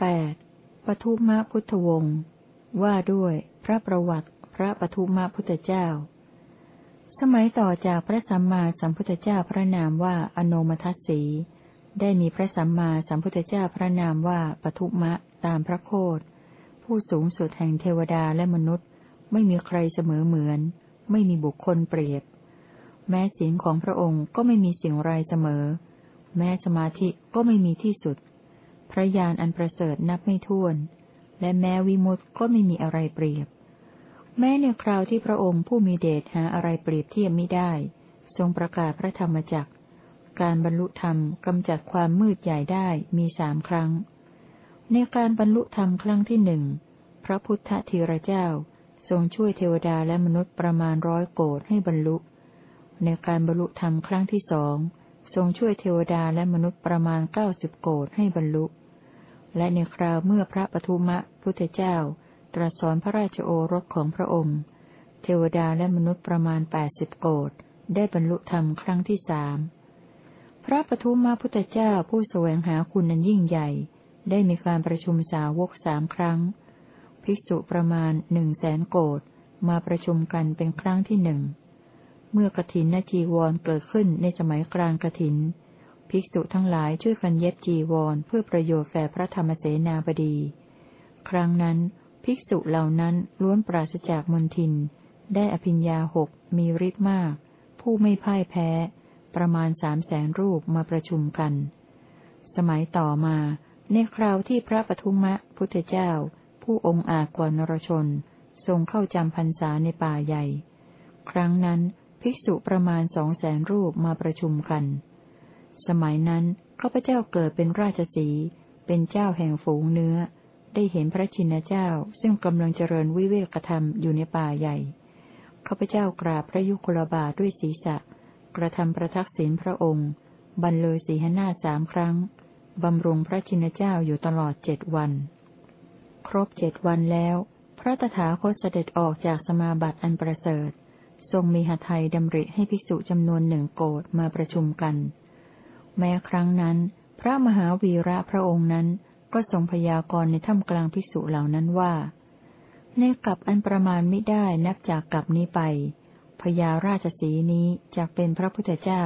แปดปทุมะพุทธวงศ์ว่าด้วย พระประวัติ พระปทุมะพุทธเจ้า สมัยต่อจากพระสัมมาสัมพุทธเจ้าพระนามว่าอโนมทัสสี ได้มีพระสัมมาสัมพุทธเจ้าพระนามว่าปทุมะตามพระโคดผู้สูงสุดแห่งเทวดาและมนุษย์ ไม่มีใครเสมอเหมือน ไม่มีบุคคลเปรียบ แม้ศีลของพระองค์ก็ไม่มีสิ่งไรเสมอ แม้สมาธิก็ไม่มีที่สุด ระญาณอันประเสริฐนับไม่ถ้วน และแม้วิมุตติก็ไม่มีอะไรเปรียบ แม้ในคราวที่พระองค์ผู้มีเดชหาอะไรเปรียบเทียบไม่ได้ ทรงประกาศพระธรรมจักรการบรรลุธรรมกำจัดความมืดใหญ่ได้มีสามครั้ง ในการบรรลุธรรมครั้งที่หนึ่งพระพุทธธีระเจ้าทรงช่วยเทวดาและมนุษย์ประมาณร้อยโกดให้บรรลุ ในการบรรลุธรรมครั้งที่สองทรงช่วยเทวดาและมนุษย์ประมาณเก้าสิบโกดให้บรรลุ และในคราวเมื่อพระปทุมะพุทธเจ้า ตรัสสอนพระราชโอรสของพระองค์ เทวดาและมนุษย์ประมาณแปดสิบโกดได้บรรลุธรรมครั้งที่สามพระปทุมะพุทธเจ้าผู้แสวงหาคุณนันยิ่งใหญ่ ได้มีการประชุมสาวกสามครั้ง ภิกษุประมาณหนึ่งแสนโกดมาประชุมกันเป็นครั้งที่หนึ่ง เมื่อกถินนจีวรเกิดขึ้นในสมัยกลางกถิน ภิกษุทั้งหลายช่วยกันเย็บจีวรเพื่อประโยชน์แก่พระธรรมเสนาบดี ครั้งนั้นภิกษุเหล่านั้นล้วนปราศจากมนทิน ได้อภิญญาหกมีฤทธิ์มาก ผู้ไม่พ่ายแพ้ ประมาณสามแสนรูปมาประชุมกัน สมัยต่อมาในคราวที่พระปทุมะพุทธเจ้า ผู้องค์อาจกว่านรชน ทรงเข้าจำพรรษาในป่าใหญ่ ครั้งนั้นภิกษุประมาณสองแสนรูปมาประชุมกัน สมัยนั้นข้าพเจ้าเกิดเป็นราชสีเป็นเจ้าแห่งฝูงเนื้อ ได้เห็นพระชินเจ้าซึ่งกำลังเจริญวิเวกธรรมอยู่ในป่าใหญ่ข้าพเจ้ากราบพระยุคลบาทด้วยศีรษะ กระทำประทักษิณพระองค์ บรรเลยสีหน้าสามครั้งบำรุงพระชินเจ้าอยู่ตลอดเจ็ดวัน ครบเจ็ดวันแล้ว พระตถาคตเสด็จออกจากสมาบัติอันประเสริฐ ทรงมีหทัยดำริให้ภิกษุจำนวนหนึ่งโกดมาประชุมกัน แม้ครั้งนั้น พระมหาวีระพระองค์นั้นก็ทรงพยากรณ์ในถ้ำกลางภิกษุเหล่านั้นว่า ในกลับอันประมาณไม่ได้นับจากกลับนี้ไปพญาราชสีนี้จะเป็นพระพุทธเจ้า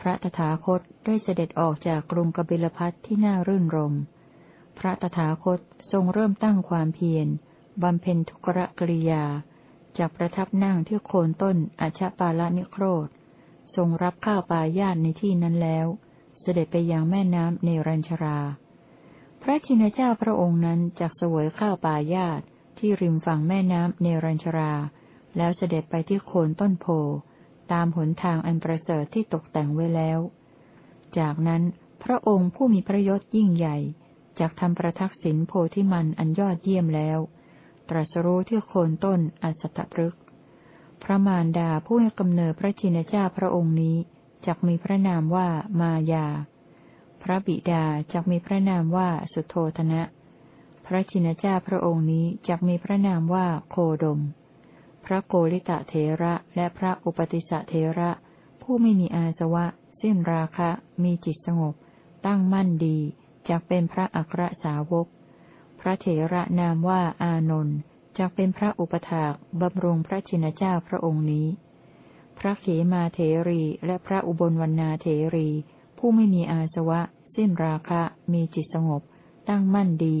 พระตถาคตได้เสด็จออกจากกรุงกบิลพัทที่น่ารื่นรม พระตถาคตทรงเริ่มตั้งความเพียรบำเพ็ญทุกรกริยา จากประทับนั่งที่โคนต้นอชปาละนิโครธ ทรงรับข้าวปลายาตในที่นั้นแล้ว เสด็จไปยังแม่น้ำเนรัญชรา พระชินเจ้าพระองค์นั้นจากเสวยข้าวปลายาตที่ริมฝั่งแม่น้ำเนรัญชรา แล้วเสด็จไปที่โคนต้นโพ ตามหนทางอันประเสริฐที่ตกแต่งไว้แล้ว จากนั้นพระองค์ผู้มีพระยศยิ่งใหญ่จากทำประทักษิณโพธิมันอันยอดเยี่ยมแล้ว ตรัสรู้ที่โคนต้นอัสตพฤกษ์ พระมารดาผู้ให้กำเนิดพระชินเจ้าพระองค์นี้จักมีพระนามว่ามายา พระบิดาจักมีพระนามว่าสุโธธนะ พระชินเจ้าพระองค์นี้จักมีพระนามว่าโคดม พระโกริตะเถระและพระอุปติสะเถระ ผู้ไม่มีอาสวะ สิ้นราคะ มีจิตสงบ ตั้งมั่นดีจากเป็นพระอัครสาวก พระเถระนามว่าอานนท์ จากเป็นพระอุปถากบำรุงพระชินเจ้าพระองค์นี้ พระเขมาเถรีและพระอุบลวรรณาเถรี ผู้ไม่มีอาสวะ สิ้นราคะ มีจิตสงบ ตั้งมั่นดี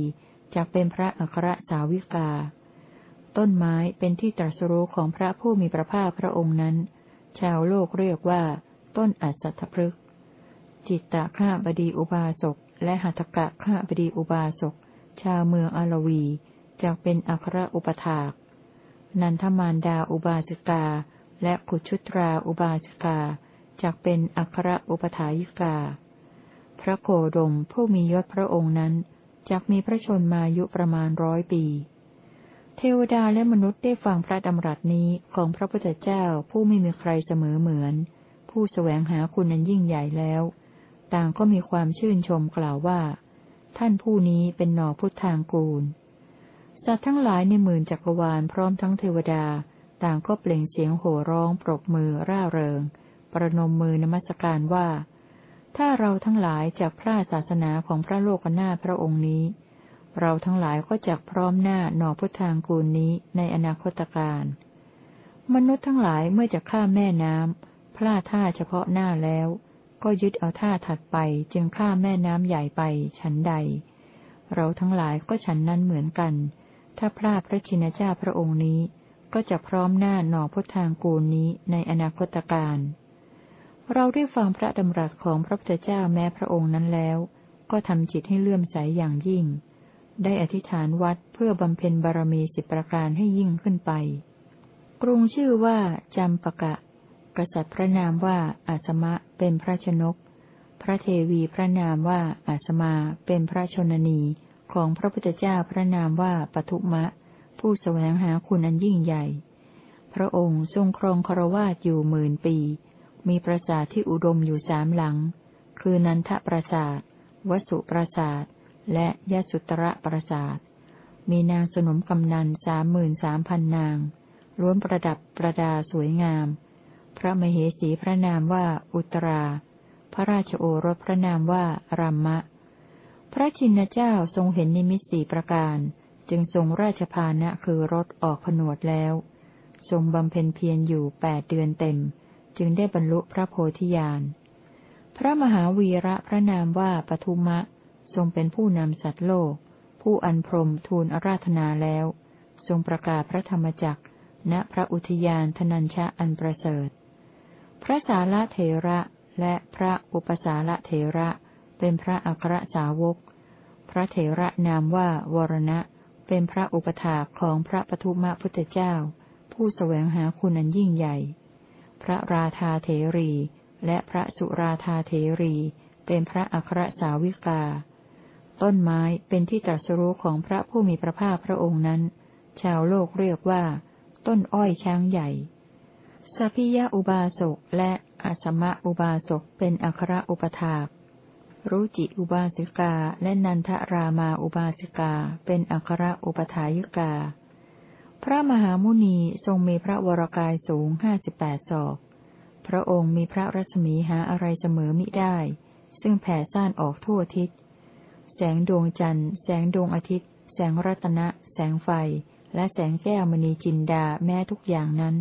จากเป็นพระอัครสาวิกา ต้นไม้เป็นที่ตรัสรู้ของพระผู้มีพระภาคพระองค์นั้น ชาวโลกเรียกว่า ต้นอัศทพฤกษ์จิตตะข้าบดีอุบาสกและหัตถกะข้าบดีอุบาสก ชาวเมืองอลวี จากเป็นอัครอุปถาก นันทมารดาอุบาสิกา และขุชุตราอุบาสิกาจากเป็นอัครอุปถายิกา พระโคดมผู้มียศพระองค์นั้นจากมีพระชนมายุประมาณร้อยปี เทวดาและมนุษย์ได้ฟังพระดำรัสนี้ของพระพุทธเจ้าผู้ไม่มีใครเสมอเหมือน ผู้สแสวงหาคุณนั้นยิ่งใหญ่แล้ว ต่างก็มีความชื่นชมกล่าวว่า ท่านผู้นี้เป็นหน่อพุทธางกูล สัตว์ทั้งหลายในหมื่นจักรวาลพร้อมทั้งเทวดา ต่างก็เปล่งเสียงโห่ร้องปรบมือร่าเริง ประนมมือนมัสการว่า ถ้าเราทั้งหลายจากพระศาสนาของพระโลกนาพระองค์นี้ เราทั้งหลายก็จักพร้อมหน้าหนอพุทธางกูลนี้ในอนาคตการมนุษย์ทั้งหลายเมื่อจะข้ามแม่น้ำพลาดท่าเฉพาะหน้าแล้ว ก็ยึดเอาท่าถัดไปจึงข้ามแม่น้ำใหญ่ไป ฉันใด เราทั้งหลายก็ฉันนั้นเหมือนกัน ถ้าพลาดพระชินเจ้าพระองค์นี้ ก็จะพร้อมหน้าหนอพุทธางกูลนี้ในอนาคตการเราได้ฟังพระดำรัสของพระพุทธเจ้าแม้พระองค์นั้นแล้ว ก็ทำจิตให้เลื่อมใสอย่างยิ่ง ได้อธิษฐานวัดเพื่อบำเพ็ญบารมีสิบประการให้ยิ่งขึ้นไป กรุงชื่อว่าจำปะกะ กษัตริย์พระนามว่าอาสมะเป็นพระชนก พระเทวีพระนามว่าอาสมาเป็นพระชนนี ของพระพุทธเจ้าพระนามว่าปทุมะ ผู้แสวงหาคุณอันยิ่งใหญ่ พระองค์ทรงครองครวาสอยู่หมื่นปี มีปราสาทที่อุดมอยู่สามหลัง คือนันทปราสาท วสุปราสาท และยสุตระปราสาท มีนางสนมกำนันสามหมื่นสามพันนาง ล้วนประดับประดาสวยงาม พระมเหสีพระนามว่าอุตรา พระราชโอรสพระนามว่ารัมมะ พระชินเจ้าทรงเห็นนิมิตสี่ประการ จึงทรงราชพานะคือรถออกผนวดแล้ว ทรงบำเพ็ญเพียรอยู่แปดเดือนเต็ม จึงได้บรรลุพระโพธิญาณ พระมหาวีระพระนามว่าปทุมะ ทรงเป็นผู้นำสัตว์โลก ผู้อันพรมทูลอาราธนาแล้ว ทรงประกาศพระธรรมจักรณพระอุทยานธนัญชะอันประเสริฐ พระสาระเถระและพระอุปสาระเถระ เป็นพระอัครสาวก พระเถระนามว่าวรณะ เป็นพระอุปถาของพระปทุมพุทธเจ้า ผู้แสวงหาคุณอันยิ่งใหญ่ พระราธาเถรี และพระสุราธาเถรี เป็นพระอัครสาวิกา ต้นไม้เป็นที่ตรัสรู้ของพระผู้มีพระภาคพระองค์นั้น ชาวโลกเรียกว่า ต้นอ้อยช้างใหญ่สัพิยะอุบาสกและอาสมะอุบาสกเป็นอัครอุปถาก รุจิอุบาสิกาและนันทรามาอุบาสิกา เป็นอัครอุปถายิกา พระมหามุนีทรงมีพระวรกายสูงห้าสิบแปดศอก พระองค์มีพระรัศมีหาอะไรเสมอมิได้ ซึ่งแผ่ซ่านออกทั่วทิศ แสงดวงจันทร์ แสงดวงอาทิตย์ แสงรัตนะ แสงไฟ และแสงแก้วมณีจินดาแม้ทุกอย่างนั้น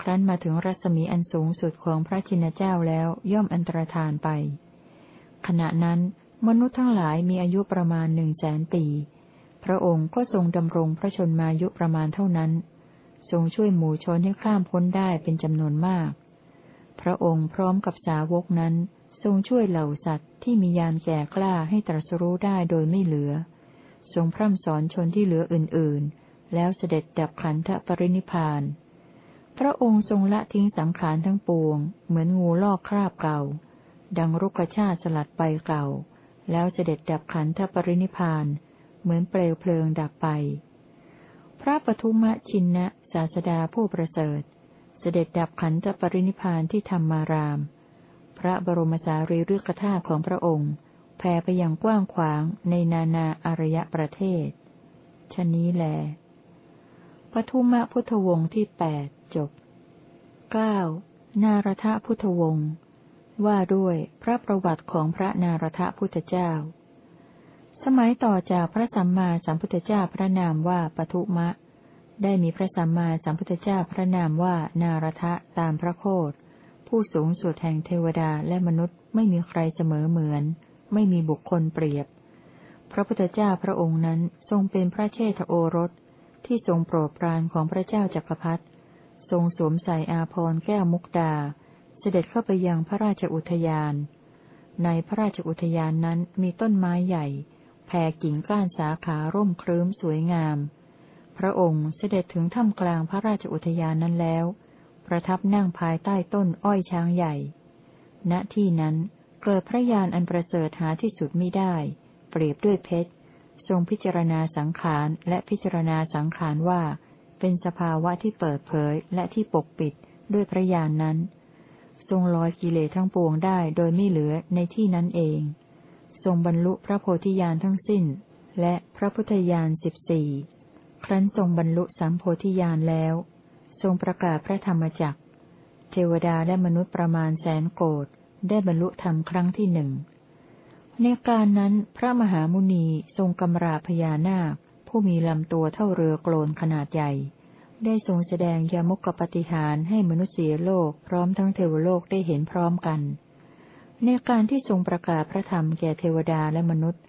ครั้นมาถึงรัศมีอันสูงสุดของพระชินเจ้าแล้วย่อมอันตรธานไป ขณะนั้นมนุษย์ทั้งหลายมีอายุประมาณหนึ่งแสนปี พระองค์ก็ทรงดำรงพระชนมายุประมาณเท่านั้น ทรงช่วยหมู่ชนให้ข้ามพ้นได้เป็นจำนวนมาก พระองค์พร้อมกับสาวกนั้น ทรงช่วยเหล่าสัตว์ที่มียานแก่กล้าให้ตรัสรู้ได้โดยไม่เหลือ ทรงพร่ำสอนชนที่เหลืออื่นๆ แล้วเสด็จดับขันธปรินิพานพระองค์ทรงละทิ้งสังขารทั้งปวง เหมือนงูลอกคราบเก่า ดังรุกชาติสลัดไปเก่า แล้วเสด็จดับขันธปรินิพาน เหมือนเปลวเพลิงดับไป พระปทุมชินนะศาสดาผู้ประเสริฐ เสด็จดับขันธปรินิพานที่ธรรมาราม พระบรมสารีริกธาตุของพระองค์แผ่ไปอย่างกว้างขวางในนานาอารยประเทศชนี้แลปทุมะพุทธวงศ์ที่แปดจบเก้านารทพุทธวงศ์ ว่าด้วยพระประวัติของพระนารทพุทธเจ้า สมัยต่อจากพระสัมมาสัมพุทธเจ้าพระนามว่าปทุมะ ได้มีพระสัมมาสัมพุทธเจ้าพระนามว่านารทะตามพระโคดผู้สูงสุดแห่งเทวดาและมนุษย์ไม่มีใครเสมอเหมือน ไม่มีบุคคลเปรียบ พระพุทธเจ้าพระองค์นั้นทรงเป็นพระเชษฐโอรสที่ทรงโปรดปรานของพระเจ้าจักรพรรดิทรงสวมใส่อาภรณ์แก้วมุกดา เสด็จเข้าไปยังพระราชอุทยาน ในพระราชอุทยานนั้นมีต้นไม้ใหญ่ แผ่กิ่งก้านสาขาร่มครื้มสวยงาม พระองค์เสด็จถึงถ้ำกลางพระราชอุทยานนั้นแล้ว ประทับนั่งภายใต้ต้นอ้อยช้างใหญ่ ณ ที่นั้นเกิดพระญาณอันประเสริฐหาที่สุดมิได้ เปรียบด้วยเพชร ทรงพิจารณาสังขารและพิจารณาสังขารว่า เป็นสภาวะที่เปิดเผยและที่ปกปิดด้วยพระญาณนนั้น ทรงลอยกิเลสทั้งปวงได้โดยไม่เหลือในที่นั้นเอง ทรงบรรลุพระโพธิญาณทั้งสิ้น และพระพุทธญาณสิบสี่ครั้นทรงบรรลุสามโพธิญาณแล้ว ทรงประกาศพระธรรมจักรเทวดาและมนุษย์ประมาณแสนโกดได้บรรลุธรรมครั้งที่หนึ่งในการนั้นพระมหามุนีทรงกำราพญานาค ผู้มีลำตัวเท่าเรือโกลนขนาดใหญ่ ได้ทรงแสดงยามุกปฏิหารให้มนุษยโลกพร้อมทั้งเทวโลกได้เห็นพร้อมกัน ในการที่ทรงประกาศพระธรรมแก่เทวดาและมนุษย์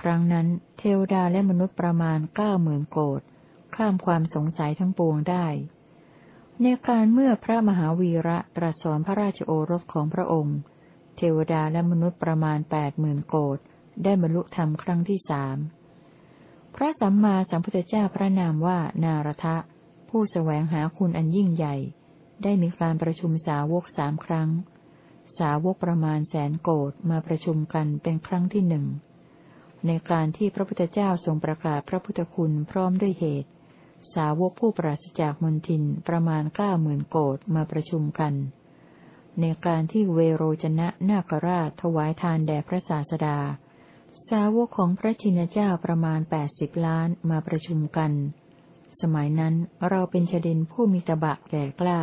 ครั้งนั้น เทวดาและมนุษย์ประมาณเก้าหมื่นโกดข้ามความสงสัยทั้งปวงได้ ในการเมื่อพระมหาวีระตรัสสอนพระราชโอรสของพระองค์ เทวดาและมนุษย์ประมาณแปดหมื่นโกดได้บรรลุธรรมครั้งที่สามพระสัมมาสัมพุทธเจ้าพระนามว่านารทะ ผู้สแสวงหาคุณอันยิ่งใหญ่ ได้มีการประชุมสาวกสามครั้ง สาวกประมาณแสนโกดมาประชุมกันเป็นครั้งที่หนึ่ง ในการที่พระพุทธเจ้าทรงประกาศพระพุทธคุณพร้อมด้วยเหตุ สาวกผู้ปราศจากมนทินประมาณเก้าหมื่นโกดมาประชุมกัน ในการที่เวโรจนะนาคราชถวายทานแด่พระศาสดา สาวกของพระชินเจ้าประมาณแปดสิบล้านมาประชุมกัน สมัยนั้นเราเป็นชดินผู้มีตบะแก่กล้า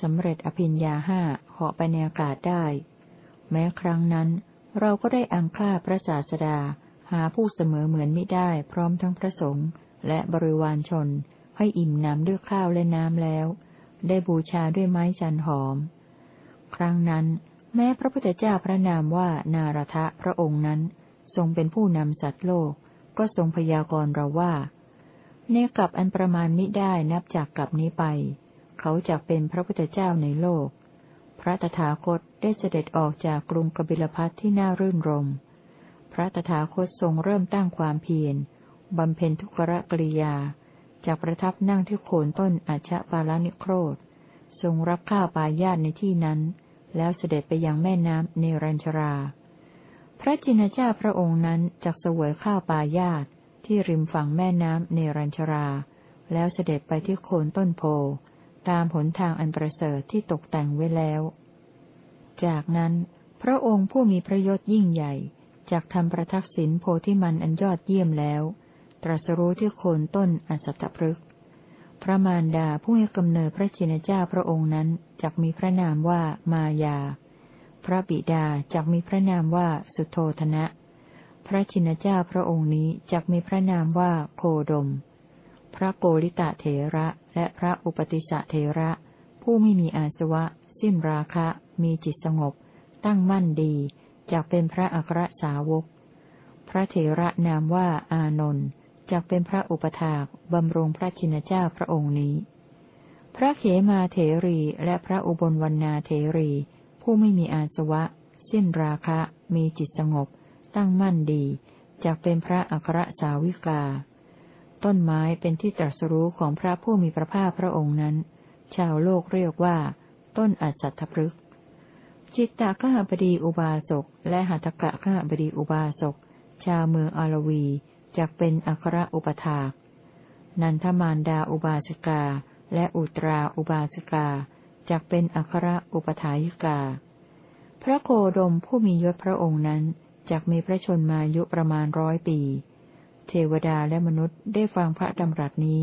สำเร็จอภิญญาห้าเหาะไปในอากาศได้ แม้ครั้งนั้น เราก็ได้อังค่าพระศาสดา หาผู้เสมอเหมือนไม่ได้พร้อมทั้งพระสงฆ์และบริวารชน ให้อิ่มน้ำด้วยข้าวและน้ำแล้ว ได้บูชาด้วยไม้จันหอม ครั้งนั้น แม้พระพุทธเจ้าพระนามว่านารทะพระองค์นั้น ทรงเป็นผู้นำสัตว์โลก ก็ทรงพยากรณ์เราว่า ในกลับอันประมาณนี้ได้นับจากกลับนี้ไป เขาจะเป็นพระพุทธเจ้าในโลก พระตถาคตได้เสด็จออกจากกรุงกบิลพัทที่น่ารื่นรม พระตถาคตทรงเริ่มตั้งความเพียรบำเพ็ญทุกรกริยา จากประทับนั่งที่โคนต้นอาชปาลานิโครธ ทรงรับข้าวปายาตในที่นั้น แล้วเสด็จไปยังแม่น้ำเนรัญชรา พระจินเจ้าพระองค์นั้นจักเสวยข้าวปายาต ที่ริมฝั่งแม่น้ำเนรัญชรา แล้วเสด็จไปที่โคนต้นโพ ตามผลทางอันประเสริฐที่ตกแต่งไว้แล้ว จากนั้น พระองค์ผู้มีพระยศยิ่งใหญ่จากทำประทักษิณโพธิมันอันยอดเยี่ยมแล้ว ตรัสรู้ที่โคนต้นอสัตตพฤกษ์พระมารดาผู้ให้กำเนิดพระชินเจ้าพระองค์นั้นจักมีพระนามว่ามายา พระบิดาจักมีพระนามว่าสุโธธนะ พระชินเจ้าพระองค์นี้จักมีพระนามว่าโคดม พระโกริตะเถระและพระอุปติสะเถระ ผู้ไม่มีอาสวะ สิ้นราคะ มีจิตสงบ ตั้งมั่นดีจักเป็นพระอัครสาวก พระเถระนามว่าอานนท์จักเป็นพระอุปถากบำรุงพระชินเจ้าพระองค์นี้ พระเขมาเถรีและพระอุบลวรรณาเถรี ผู้ไม่มีอาสวะ สิ้นราคะ มีจิตสงบ ตั้งมั่นดีจักเป็นพระอัครสาวิกา ต้นไม้เป็นที่ตรัสรู้ของพระผู้มีพระภาคพระองค์นั้น ชาวโลกเรียกว่า ต้นอัจฉรพฤกษ์จิตตะข้าบดีอุบาสกและหัตถกะข้าบดีอุบาสก ชาวเมืองอารวีจักเป็นอัครอุปถากนันทมารดาอุบาสิกา และอุตราอุบาสิกาจักเป็นอัครอุปถายิกา พระโคดมผู้มียศพระองค์นั้น จักมีพระชนมายุประมาณร้อยปี เทวดาและมนุษย์ได้ฟังพระดำรัสนี้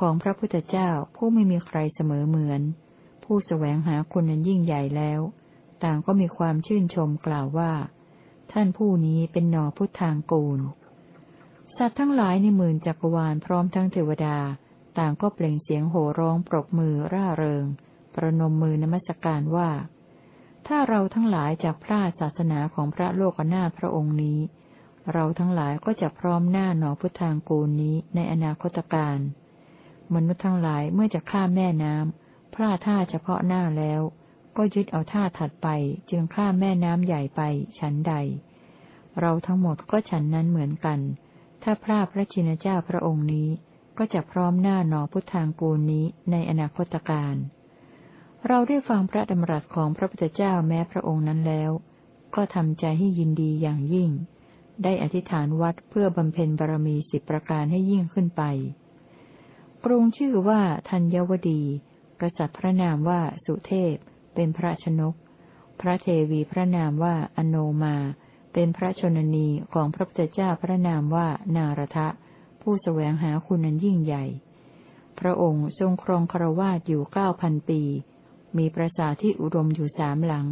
ของพระพุทธเจ้าผู้ไม่มีใครเสมอเหมือน ผู้สแสวงหาคุณนั้นยิ่งใหญ่แล้ว ต่างก็มีความชื่นชมกล่าวว่า ท่านผู้นี้เป็นหนอพุทธางกูล สัตว์ทั้งหลายในหมื่นจักรวาลพร้อมทั้งเทวดา ต่างก็เปล่งเสียงโห่ร้องปรบมือร่าเริง ประนมมือนมัสการว่า ถ้าเราทั้งหลายจากพระศาสนาของพระโลกนาถพระองค์นี้ เราทั้งหลายก็จะพร้อมหน้าหนอพุทธางกูลนี้ในอนาคตการมนุษย์ทั้งหลายเมื่อจะข้ามแม่น้ำพลาดท่าเฉพาะหน้าแล้ว ก็ยึดเอาท่าถัดไปจึงข้ามแม่น้ำใหญ่ไปฉันใด เราทั้งหมดก็ฉันนั้นเหมือนกัน ถ้าพระพระชินเจ้าพระองค์นี้ก็จะพร้อมหน้าหนอพุทธางกูลนี้ในอนาคตการ เราได้ฟังพระดำรัสของพระพุทธเจ้าแม้พระองค์นั้นแล้ว ก็ทำใจให้ยินดีอย่างยิ่ง ได้อธิษฐานวัดเพื่อบำเพ็ญบารมีสิบประการให้ยิ่งขึ้นไปกรุงชื่อว่าธัญวดี กษัตริย์พระนามว่าสุเทพ เป็นพระชนก พระเทวีพระนามว่าอโนมา เป็นพระชนนีของพระพุทธเจ้าพระนามว่านารทะ ผู้สแสวงหาคุณนันยิ่งใหญ่ พระองค์ทรงครองครวาสอยู่เก้าพันปี มีปราสาทที่อุดมอยู่สามหลัง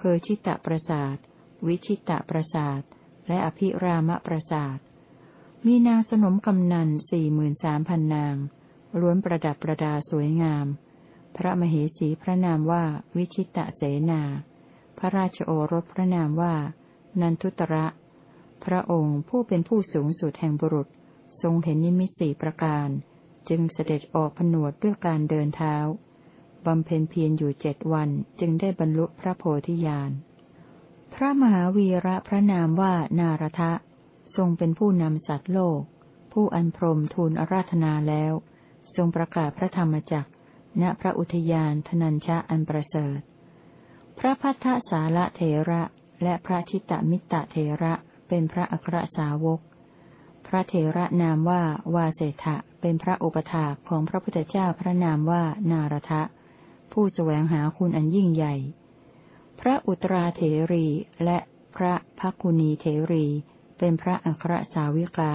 คือชิตะปราสาท วิชิตะปราสาท และอภิรามะปราสาท มีนางสนมกำนันสี่หมื่นสามพันนาง ล้วนประดับประดาสวยงาม พระมเหสีพระนามว่าวิชิตะเสนา พระราชโอรสพระนามว่า นันทุตระ พระองค์ผู้เป็นผู้สูงสุดแห่งบุรุษ ทรงเห็นนิมิตสี่ประการ จึงเสด็จออกผนวดด้วยการเดินเท้า บำเพ็ญเพียรอยู่เจ็ดวันจึงได้บรรลุพระโพธิญาณ พระมหาวีระพระนามว่านารทะ ทรงเป็นผู้นำสัตว์โลก ผู้อันพรมทูลอาราธนาแล้ว ทรงประกาศพระธรรมจักณพระอุทยานธนัญชะอันประเสริฐ พระพัทธสาระเถระและพระชิตตมิตรเถระเป็นพระอัครสาวก พระเถระนามว่าวาเสถะเป็นพระอุปถาของพระพุทธเจ้าพระนามว่านารทะ ผู้แสวงหาคุณอันยิ่งใหญ่ พระอุตราเถรีและพระภักุณีเถรี เป็นพระอัครสาวิกา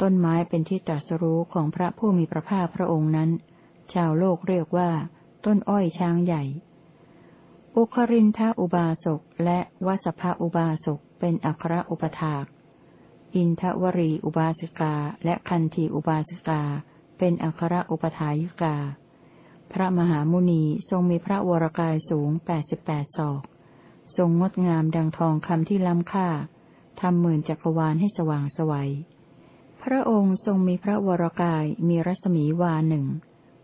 ต้นไม้เป็นที่ตรัสรู้ของพระผู้มีพระภาคพระองค์นั้น ชาวโลกเรียกว่า ต้นอ้อยช้างใหญ่ อุครินทาอุบาสกและวัสภอุบาสกเป็นอัครอุปถาก อินทวรีอุบาสิกาและคันธีอุบาสิกา เป็นอัครอุปถายิกา พระมหามุนีทรงมีพระวรกายสูงแปดสิบแปดศอก ทรงงดงามดังทองคำที่ล้ำค่าทำหมื่นจักรวาลให้สว่างสวัย พระองค์ทรงมีพระวรกายมีรัศมีวาหนึ่ง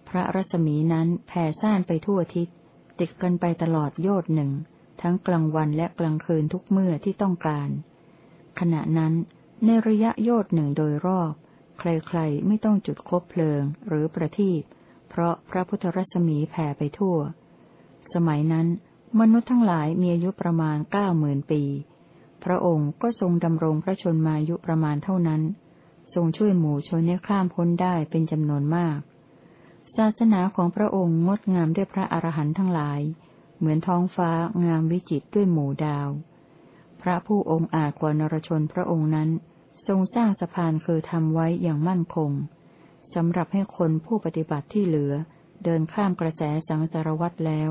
พระรัศมีนั้นแผ่ซ่านไปทั่วทิศ ติดกันไปตลอดโยดหนึ่ง ทั้งกลางวันและกลางคืนทุกเมื่อที่ต้องการ ขณะนั้นในระยะโยดหนึ่งโดยรอบ ใครๆไม่ต้องจุดคบเพลิงหรือประทีป เพราะพระพุทธรัศมีแผ่ไปทั่ว สมัยนั้น มนุษย์ทั้งหลายมีอายุประมาณเก้าหมื่นปี พระองค์ก็ทรงดำรงพระชนมายุประมาณเท่านั้น ทรงช่วยหมู่ชนให้ข้ามพ้นได้เป็นจำนวนมาก ศาสนาของพระองค์งดงามด้วยพระอรหันต์ทั้งหลาย เหมือนท้องฟ้างามวิจิตด้วยหมู่ดาว พระผู้องค์อาจกว่านรชนพระองค์นั้น ทรงสร้างสะพานคือทำไว้อย่างมั่นคง สำหรับให้คนผู้ปฏิบัติที่เหลือ เดินข้ามกระแสสังสารวัตแล้ว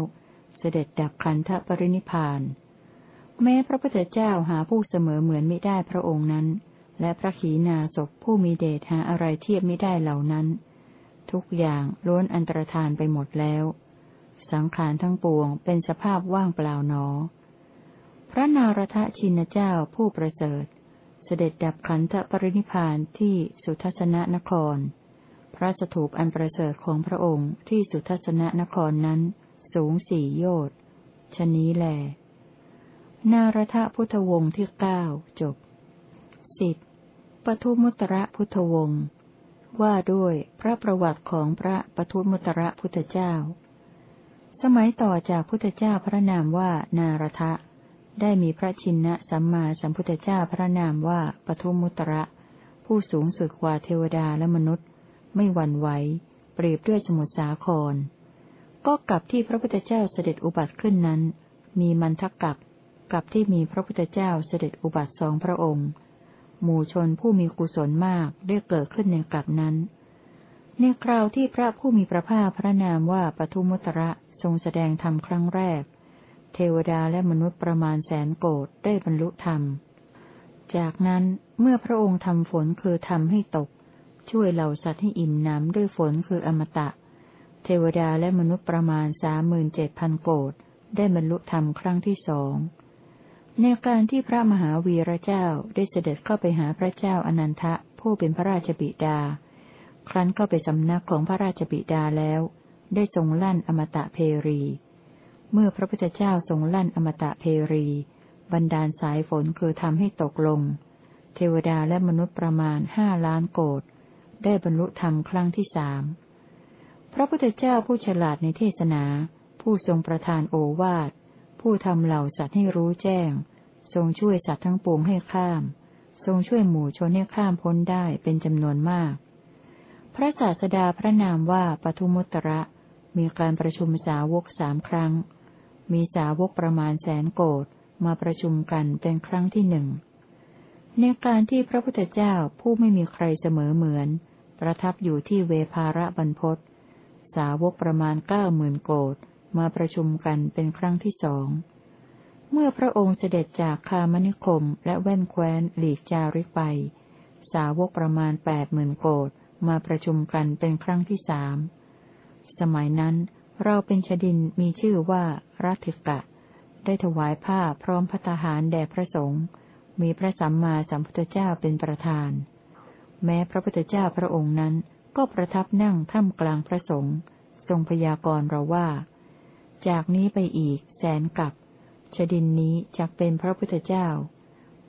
เสด็จดับขันธปรินิพาน แม้พระพุทธเจ้าหาผู้เสมอเหมือนไม่ได้พระองค์นั้น และพระขีณาศพผู้มีเดชหาอะไรเทียบไม่ได้เหล่านั้น ทุกอย่างล้วนอันตรธานไปหมดแล้ว สังขารทั้งปวงเป็นสภาพว่างเปล่าหนอ พระนารทชินเจ้าผู้ประเสริฐ เสด็จดับขันธปรินิพานที่สุทัศนนคร พระสถูปอันประเสริฐของพระองค์ที่สุทัศนนครนั้น สูงสี่โยชน์ชนี้แล นารทพุทธวงศ์ที่เก้าจบสิบปทุมุตระพุทธวงศ์ว่าด้วยพระประวัติของพระปทุมุตระพุทธเจ้า สมัยต่อจากพุทธเจ้าพระนามว่านารทะ ได้มีพระชินนะสัมมาสัมพุทธเจ้าพระนามว่าปทุมุตระ ผู้สูงสุดกว่าเทวดาและมนุษย์ ไม่หวั่นไหว เปรียบด้วยสมุทรสาคร ก็กลับที่พระพุทธเจ้าเสด็จอุบัติขึ้นนั้น มีมันทกับกับที่มีพระพุทธเจ้าเสด็จอุบัติสองพระองค์ หมู่ชนผู้มีกุศลมากได้เกิดขึ้นในกลับนั้น ในคราวที่พระผู้มีพระภาคพระนามว่าปทุมุตระทรงแสดงธรรมครั้งแรก เทวดาและมนุษย์ประมาณแสนโกดได้บรรลุธรรม จากนั้นเมื่อพระองค์ทำฝนคือทำให้ตก ช่วยเหล่าสัตว์ให้อิ่มน้ำด้วยฝนคืออมตะ เทวดาและมนุษย์ประมาณสามหมื่นเจ็ดพันโกดได้บรรลุธรรมครั้งที่สองในการที่พระมหาวีระเจ้าได้เสด็จเข้าไปหาพระเจ้าอนันทะผู้เป็นพระราชบิดา ครั้นเข้าไปสำนักของพระราชบิดาแล้ว ได้ทรงลั่นอมตะเพรี เมื่อพระพุทธเจ้าทรงลั่นอมตะเพรีบรรดาลสายฝนคือทำให้ตกลง เทวดาและมนุษย์ประมาณห้าล้านโกด ได้บรรลุธรรมครั้งที่สามพระพุทธเจ้าผู้ฉลาดในเทศนา ผู้ทรงประทานโอวาท ผู้ทำเหล่าสัตว์ให้รู้แจ้ง ทรงช่วยสัตว์ทั้งปวงให้ข้าม ทรงช่วยหมู่ชนให้ข้ามพ้นได้เป็นจำนวนมาก พระศาสดาพระนามว่าปทุมุตระ มีการประชุมสาวกสามครั้ง มีสาวกประมาณแสนโกดมาประชุมกันเป็นครั้งที่หนึ่งในการที่พระพุทธเจ้าผู้ไม่มีใครเสมอเหมือน ประทับอยู่ที่เวภาระบรรพศสาวกประมาณเก้าหมื่นโกดมาประชุมกันเป็นครั้งที่สอง เมื่อพระองค์เสด็จจากคามนิคมและแว่นแคว้นหลีกจาริกไป สาวกประมาณแปดหมื่นโกดมาประชุมกันเป็นครั้งที่สาม สมัยนั้นเราเป็นชดินมีชื่อว่ารัติกะ ได้ถวายผ้าพร้อมพัตหารแด่พระสงฆ์มีพระสัมมาสัมพุทธเจ้าเป็นประธาน แม้พระพุทธเจ้าพระองค์นั้น ก็ประทับนั่งท่ามกลางพระสงฆ์ทรงพยากรณ์เราว่า จากนี้ไปอีกแสนกับชดินนี้จักเป็นพระพุทธเจ้า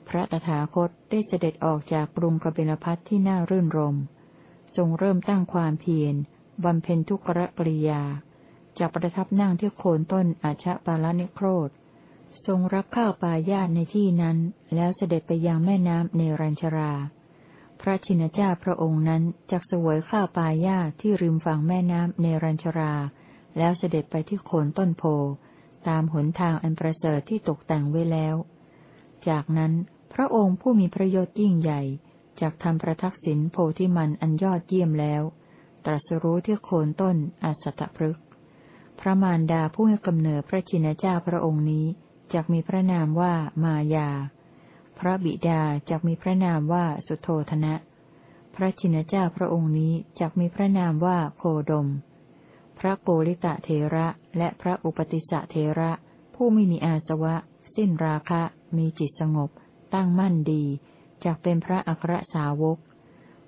พระตถาคตได้เสด็จออกจากกรุงกบิลพัทที่น่ารื่นรม ทรงเริ่มตั้งความเพียรบำเพ็ญทุกขกริยาจากประทับนั่งที่โคนต้นอาชะปาลนิโครธ ทรงรับข้าวปลายาตในที่นั้น แล้วเสด็จไปยังแม่น้ำเนรัญชรา พระชินเจ้าพระองค์นั้นจักสวยข้าวปลายาที่ริมฝั่งแม่น้ำเนรัญชรา แล้วเสด็จไปที่โคนต้นโพ ตามหนทางอันประเสริฐที่ตกแต่งไว้แล้ว จากนั้นพระองค์ผู้มีพระยศยิ่งใหญ่จากทำประทักษิณโพธิมันอันยอดเยี่ยมแล้ว ตรัสรู้ที่โคนต้นอัสตพฤกษ์พระมารดาผู้ให้กำเนิดพระชินเจ้าพระองค์นี้จักมีพระนามว่ามายา พระบิดาจักมีพระนามว่าสุโธธนะ พระชินเจ้าพระองค์นี้จักมีพระนามว่าโคดม พระโกริตะเทระและพระอุปติสะเทระ ผู้ไม่มีอาสวะ สิ้นราคะ มีจิตสงบ ตั้งมั่นดีจักเป็นพระอัครสาวก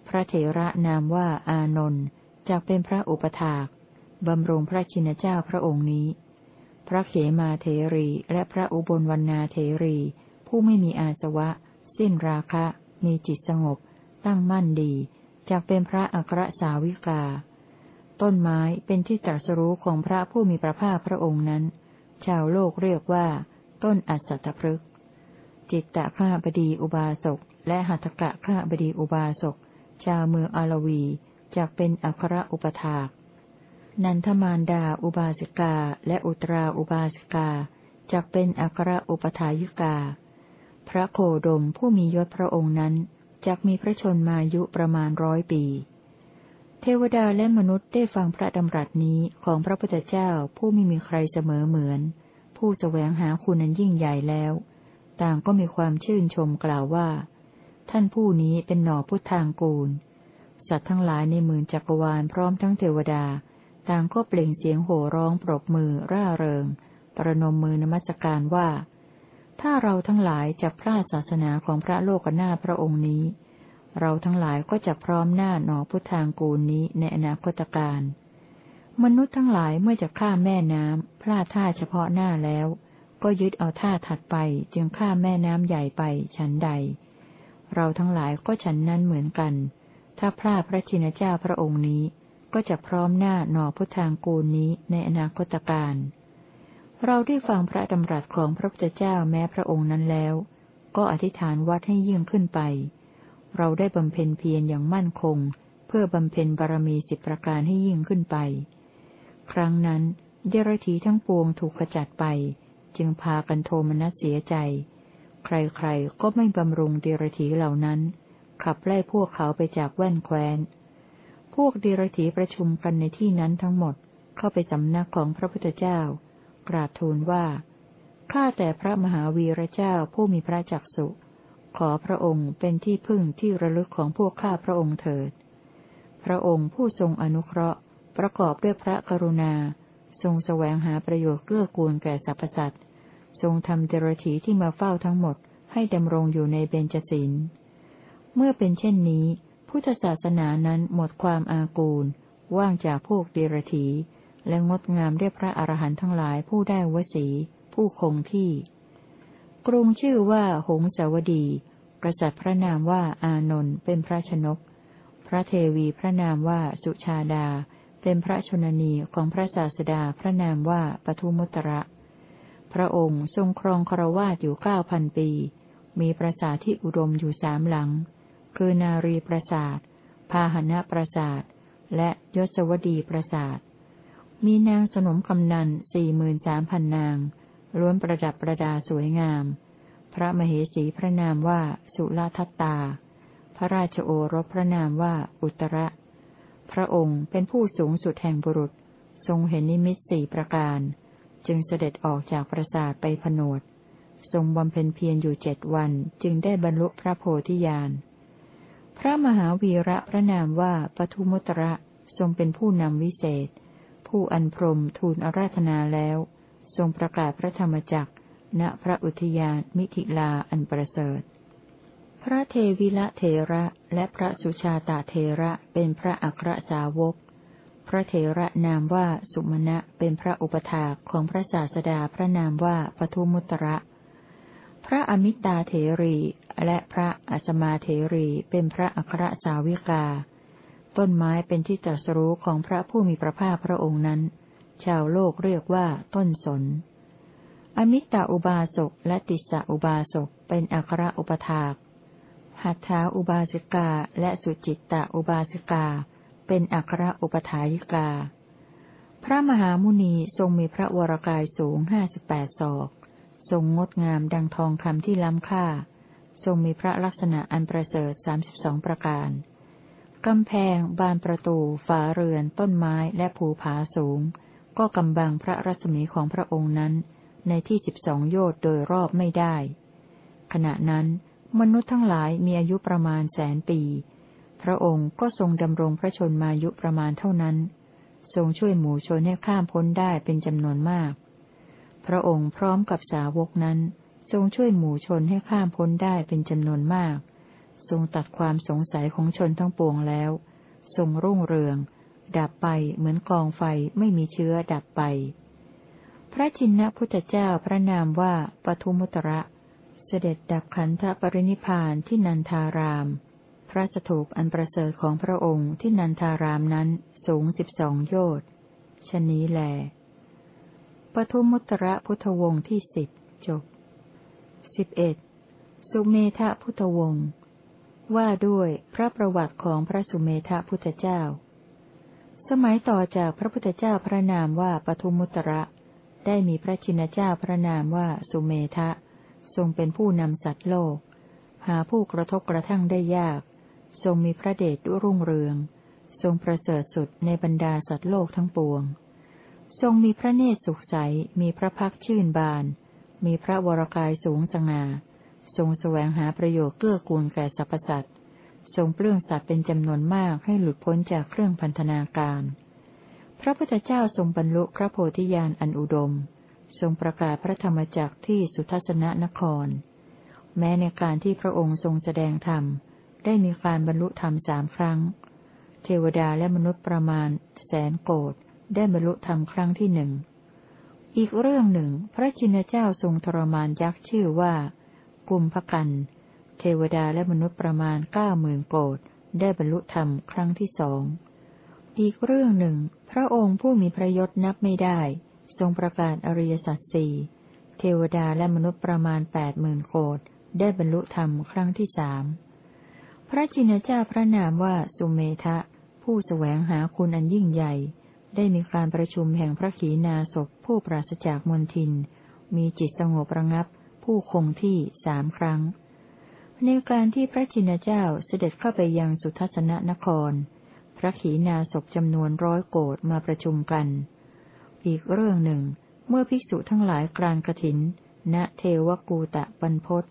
พระเถระนามว่าอานนท์จักเป็นพระอุปถากบำรุงพระชินเจ้าพระองค์นี้ พระเขมาเทรีและพระอุบลวรรณาเทรี ผู้ไม่มีอาสวะ สิ้นราคะ มีจิตสงบ ตั้งมั่นดีจากเป็นพระอัครสาวิกา ต้นไม้เป็นที่ตรัสรู้ของพระผู้มีพระภาคพระองค์นั้น ชาวโลกเรียกว่า ต้นอัศตพฤกษ์จิตตะข้าบดีอุบาสก และหัตกะข้าบดีอุบาสก ชาวเมืองอารวีจากเป็นอัครอุปถากนันทมารดาอุบาสิกาและอุตราอุบาสิกาจักเป็นอัครอุปถายิกา พระโคดมผู้มียศพระองค์นั้นจักมีพระชนมายุประมาณร้อยปี เทวดาและมนุษย์ได้ฟังพระดำรัสนี้ของพระพุทธเจ้าผู้ไม่มีใครเสมอเหมือน ผู้สแสวงหาคุณนั้นยิ่งใหญ่แล้ว ต่างก็มีความชื่นชมกล่าวว่า ท่านผู้นี้เป็นหน่อพุทธางกูล สัตว์ทั้งหลายในหมื่นจักรวาลพร้อมทั้งเทวดา ต่างก็เปล่งเสียงโห่ร้องปรบมือร่าเริง ประนมมือนมัสการว่า ถ้าเราทั้งหลายจะพลาดศาสนาของพระโลกนาพระองค์นี้ เราทั้งหลายก็จะพร้อมหน้าหนอพุทธางกูลนี้ในอนาคตการ มนุษย์ทั้งหลายเมื่อจะข้ามแม่น้ำพลาดท่าเฉพาะหน้าแล้ว ก็ยึดเอาท่าถัดไปจึงข้ามแม่น้ำใหญ่ไปฉันใด เราทั้งหลายก็ฉันนั้นเหมือนกัน ถ้าพลาดพระชินเจ้าพระองค์นี้ ก็จะพร้อมหน้าหนอพุทธางกูลนี้ในอนาคตการ เราได้ฟังพระดำรัสของพระพุทธเจ้าแม้พระองค์นั้นแล้ว ก็อธิษฐานวัดให้ยิ่งขึ้นไป เราได้บำเพ็ญเพียรอย่างมั่นคง เพื่อบำเพ็ญบารมีสิบประการให้ยิ่งขึ้นไป ครั้งนั้นเดรธีทั้งปวงถูกขจัดไป จึงพากันโทมนัสเสียใจ ใครๆก็ไม่บำรุงเดรธีเหล่านั้น ขับไล่พวกเขาไปจากแว่นแคว้น พวกเดรถีประชุมกันในที่นั้นทั้งหมด เข้าไปสำนักของพระพุทธเจ้า กราบทูลว่า ข้าแต่พระมหาวีระเจ้าผู้มีพระจักสุ ขอพระองค์เป็นที่พึ่งที่ระลึกของพวกข้าพระองค์เถิด พระองค์ผู้ทรงอนุเคราะห์ ประกอบด้วยพระกรุณา ทรงแสวงหาประโยชน์เกื้อกูลแก่สรรพสัตว์ ทรงทำเดรถีที่มาเฝ้าทั้งหมดให้ดำรงอยู่ในเบญจศีล เมื่อเป็นเช่นนี้ พุทธศาสนานั้นหมดความอากูล ว่างจากพวกเดรธี และงดงามด้วยพระอรหันต์ทั้งหลายผู้ได้วสี ผู้คงที่ กรุงชื่อว่าหงสาวดี กษัตริย์พระนามว่าอานนท์เป็นพระชนก พระเทวีพระนามว่าสุชาดา เป็นพระชนนีของพระศาสดาพระนามว่าปทุมุตระ พระองค์ทรงครองครวาสอยู่เก้าพันปี มีปราสาทที่อุดมอยู่สามหลัง คือนารีประสาท พาหนะประสาท และยศวดีประสาท มีนางสนมคำนันสี่หมื่นสามพันนาง ล้วนประดับประดาสวยงาม พระมเหสีพระนามว่าสุลทัตตา พระราชโอรสพระนามว่าอุตระ พระองค์เป็นผู้สูงสุดแห่งบุรุษ ทรงเห็นนิมิตสี่ประการ จึงเสด็จออกจากปราสาทไปผนวด ทรงบำเพ็ญเพียรอยู่เจ็ดวันจึงได้บรรลุพระโพธิญาณ พระมหาวีระพระนามว่าปทุมุตระทรงเป็นผู้นำวิเศษ ผู้อันพรมทูลอาราธนาแล้ว ทรงประกาศพระธรรมจักรณพระอุทยานมิถิลาอันประเสริฐ พระเทวิละเทระและพระสุชาตาเทระเป็นพระอัครสาวก พระเทระนามว่าสุมาณะเป็นพระอุปถาของพระศาสดาพระนามว่าปทุมุตระ พระอมิตาเถรีและพระอัสมาเถรีเป็นพระอัครสาวิกา ต้นไม้เป็นที่ตรัสรู้ของพระผู้มีพระภาคพระองค์นั้น ชาวโลกเรียกว่าต้นสน อมิตาอุบาสกและติสะอุบาสกเป็นอัครอุปถากหัตถาอุบาสิกาและสุจิตตอุบาสิกา เป็นอัครอุปถายิกา พระมหามุนีทรงมีพระวรกายสูงห้าสิบแปดศอก ทรงงดงามดังทองคำที่ล้ำค่า ทรงมีพระลักษณะอันประเสริฐสามสิบสองประการ กำแพง บานประตู ฝาเรือน ต้นไม้ และภูผาสูง ก็กำบังพระรัศมีของพระองค์นั้น ในที่สิบสองโยชน์โดยรอบไม่ได้ ขณะนั้น มนุษย์ทั้งหลายมีอายุประมาณแสนปี พระองค์ก็ทรงดำรงพระชนมายุประมาณเท่านั้น ทรงช่วยหมู่ชนให้ข้ามพ้นได้เป็นจำนวนมาก พระองค์พร้อมกับสาวกนั้น ทรงช่วยหมู่ชนให้ข้ามพ้นได้เป็นจำนวนมาก ทรงตัดความสงสัยของชนทั้งปวงแล้ว ทรงรุ่งเรือง ดับไปเหมือนกองไฟไม่มีเชื้อดับไป พระชินนพุทธเจ้าพระนามว่าปทุมุตระ เสด็จดับขันธปรินิพานที่นันทาราม พระสถูปอันประเสริฐของพระองค์ที่นันทารามนั้นสูงสิบสองโยชน์ชนี้แลปทุมุตระพุทธวงศ์ที่สิบจบสิบเอ็ดสุเมธะพุทธวงศ์ ว่าด้วยพระประวัติของพระสุเมธพุทธเจ้า สมัยต่อจากพระพุทธเจ้าพระนามว่าปทุมุตระ ได้มีพระชินเจ้าพระนามว่าสุเมธะ ทรงเป็นผู้นำสัตว์โลก หาผู้กระทบกระทั่งได้ยาก ทรงมีพระเดชรุ่งเรือง ทรงประเสริฐสุดในบรรดาสัตว์โลกทั้งปวง ทรงมีพระเนตรสุขใส มีพระพักชื่นบาน มีพระวรกายสูงสง่า ทรงแสวงหาประโยชน์เกื้อกูลแก่สรรพสัตว์ทรงเปลื้องสัตว์เป็นจำนวนมากให้หลุดพ้นจากเครื่องพันธนาการ พระพุทธเจ้าทรงบรรลุพระโพธิญาณอันอุดม ทรงประกาศพระธรรมจักที่สุทัศนนคร แม้ในการที่พระองค์ทรงแสดงธรรม ได้มีการบรรลุธรรมสามครั้ง เทวดาและมนุษย์ประมาณ แสนโกดได้บรรลุธรรมครั้งที่หนึ่ง อีกเรื่องหนึ่ง พระชินเจ้าทรงทรมานยักษ์ชื่อว่า กุมภกัน เทวดาและมนุษย์ประมาณเก้าหมื่นโกดได้บรรลุธรรมครั้งที่สอง อีกเรื่องหนึ่ง พระองค์ผู้มีพระยศนับไม่ได้ ทรงประกาศอริยสัจสี่เทวดาและมนุษย์ประมาณแปดหมื่นโกดได้บรรลุธรรมครั้งที่สามพระชินเจ้าพระนามว่าสุเมทะ ผู้แสวงหาคุณอันยิ่งใหญ่ ได้มีการประชุมแห่งพระขีณาสพผู้ปราศจากมนทิน มีจิตสงบระงับ ผู้คงที่สามครั้ง ในการที่พระจินเจ้าเสด็จเข้าไปยังสุทัศนนคร พระขีณาศพจำนวนร้อยโกดมาประชุมกัน อีกเรื่องหนึ่ง เมื่อภิกษุทั้งหลายกลางกระถิน ณเทวกูตะบรรพศ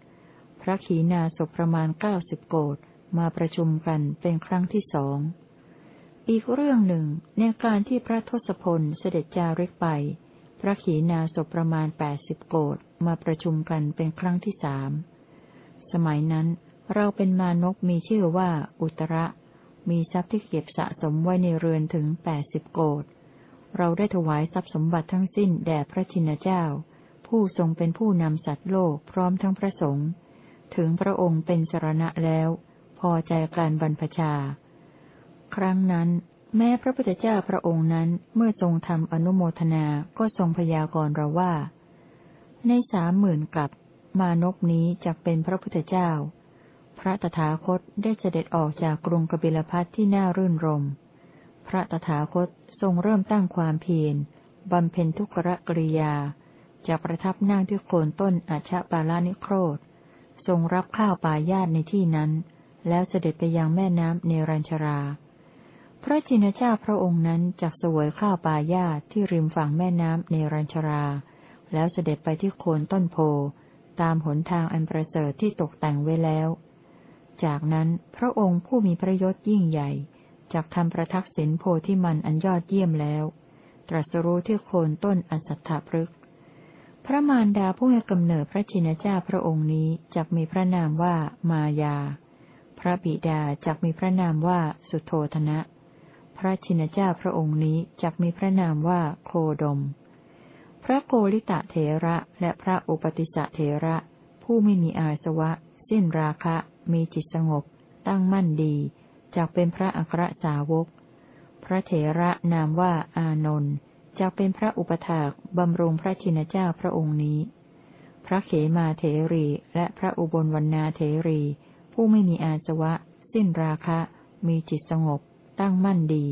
พระขีณาศพประมาณเก้าสิบโกดมาประชุมกันเป็นครั้งที่สองอีกเรื่องหนึ่งในการที่พระทศพลเสด็จจาริกไป พระขีณาศพประมาณแปดสิบโกดมาประชุมกันเป็นครั้งที่สาม สมัยนั้นเราเป็นมานกมีชื่อว่าอุตระ มีทรัพย์ที่เก็บสะสมไว้ในเรือนถึงแปดสิบโกดเราได้ถวายทรัพย์สมบัติทั้งสิ้นแด่พระชินเจ้า ผู้ทรงเป็นผู้นำสัตว์โลกพร้อมทั้งพระสงฆ์ถึงพระองค์เป็นสรณะแล้ว พอใจการบรรพชา ครั้งนั้น แม้พระพุทธเจ้าพระองค์นั้นเมื่อทรงทำอนุโมทนาก็ทรงพยากรณ์เราว่า ในสามหมื่นกับมานพนี้จะเป็นพระพุทธเจ้า พระตถาคตได้เสด็จออกจากกรุงกบิลพัทที่น่ารื่นรม พระตถาคตทรงเริ่มตั้งความเพียรบำเพ็ญทุกรกริยาจะประทับนั่งที่โคนต้นอาชาปาลานิโครธ ทรงรับข้าวปายาตในที่นั้น แล้วเสด็จไปยังแม่น้ำเนรัญชรา พระจินเจ้าพระองค์นั้นจักสวยข้าวปายาตที่ริมฝั่งแม่น้ำเนรัญชรา แล้วเสด็จไปที่โคนต้นโพ ตามหนทางอันประเสริฐที่ตกแต่งไว้แล้ว จากนั้นพระองค์ผู้มีพระยศยิ่งใหญ่จากทำประทักษิณโพธิมันอันยอดเยี่ยมแล้ว ตรัสรู้ที่โคนต้นอสัตถพฤกษ์พระมารดาผู้ให้กำเนิดพระชินเจ้าพระองค์นี้จักมีพระนามว่ามายา พระบิดาจักมีพระนามว่าสุโธธนะ ระชินเจ้าพระองค์นี้จักมีพระนามว่าโคดม พระโกริตะเถระและพระอุปติสะเถระ ผู้ไม่มีอาสวะ สิ้นราคะ มีจิตสงบ ตั้งมั่นดีจากเป็นพระอัครสาวก พระเถระนามว่าอานนท์จากเป็นพระอุปถากบำรุงพระชินเจ้าพระองค์นี้ พระเขมาเถรีและพระอุบลวรรณาเถรี ผู้ไม่มีอาสวะ สิ้นราคะ มีจิตสงบ ตั้งมั่นดี